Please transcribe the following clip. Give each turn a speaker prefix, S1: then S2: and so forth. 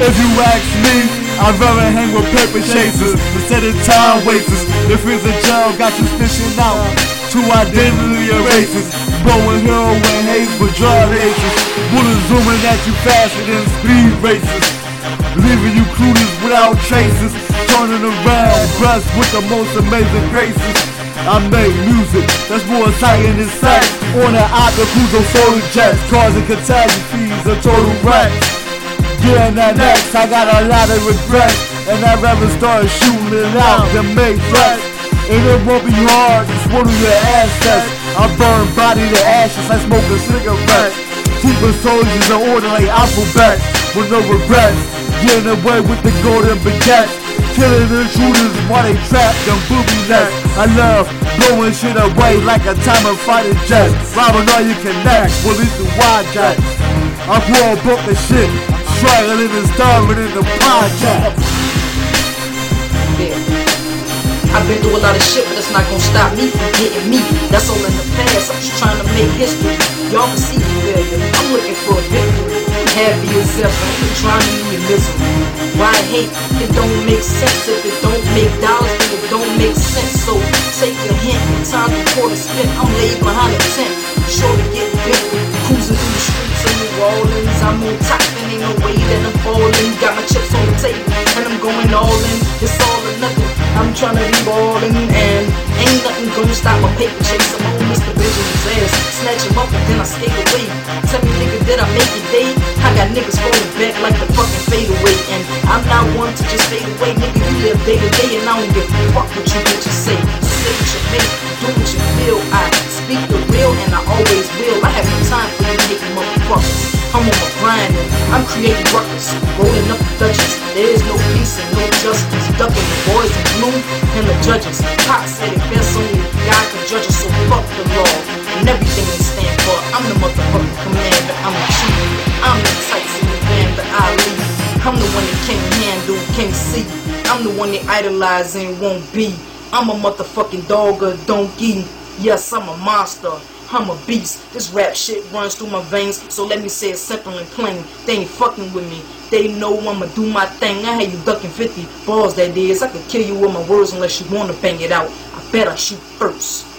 S1: If you ask me, I'd rather hang with paper chasers instead of time wasters. If it's a job, got you fishing out two identity erasers. Blowing heroin haze with dry laces. Bullets zooming at you faster than speed races. Leaving you clueless without traces. Turning around, blessed with the most amazing graces. I make music that's more exciting than sex. On an opticals or photo jets, causing catastrophes and total wrecks. Getting that next, I got a lot of regrets. And I'd rather start shooting out than make threats. And it won't be hard to swallow your assets. I burn body to ashes I like smoking cigarettes. Keeping soldiers in order like alphabets with no regrets. Getting away with the golden baguettes. Killing the shooters while they trapped in booby nets. I love blowing shit away like a timer fighter jet. Robbing all you can connect with these wide jets. I pour a book of shit, struggling and starving in the project.
S2: Yeah. I've been through a lot of shit, but it's not gonna stop me from getting me. That's all in the past. I'm just trying to make history. Y'all can see the failure. I'm looking for a victory. Happy I ain't trying to your misery. Why hate? It don't make sense. If it don't make dollars, then it don't make sense. So take a hint. Time pour the spin. I'm laid behind a tent. Sure to get bit. Cruising through the streets of New Orleans. I'm on top and ain't no way that I'm falling. Got my chips on the table and I'm going all in. It's all or nothing. I'm trying to be ballin' and ain't nothing gonna stop my paper chase. I'm on Mr. Benjamin's ass. Snatch him up and then I skate away. Tell niggas falling back like the fucking fade away. And I'm not one to just fade away. Nigga, you live day to day and I don't give a fuck what you bitches say. Say what you make, do what you feel. I speak the real and I always will. I have no time for you hating motherfuckers. I'm on my grind and I'm creating ruckus, rolling up the Dutchess. There is no peace and no justice. Ducking the boys in blue and the judges. Pac said it best only God can judge us, so fuck the law and everything they stand for. I'm the motherfucking commander. I'm I'm the one they idolize and won't be. I'm a motherfucking dog or donkey. Yes, I'm a monster. I'm a beast. This rap shit runs through my veins, so let me say it simple and plain. They ain't fucking with me. They know I'ma do my thing. I had you ducking 50 balls that is. I could kill you with my words unless you wanna bang it out. I bet I shoot first.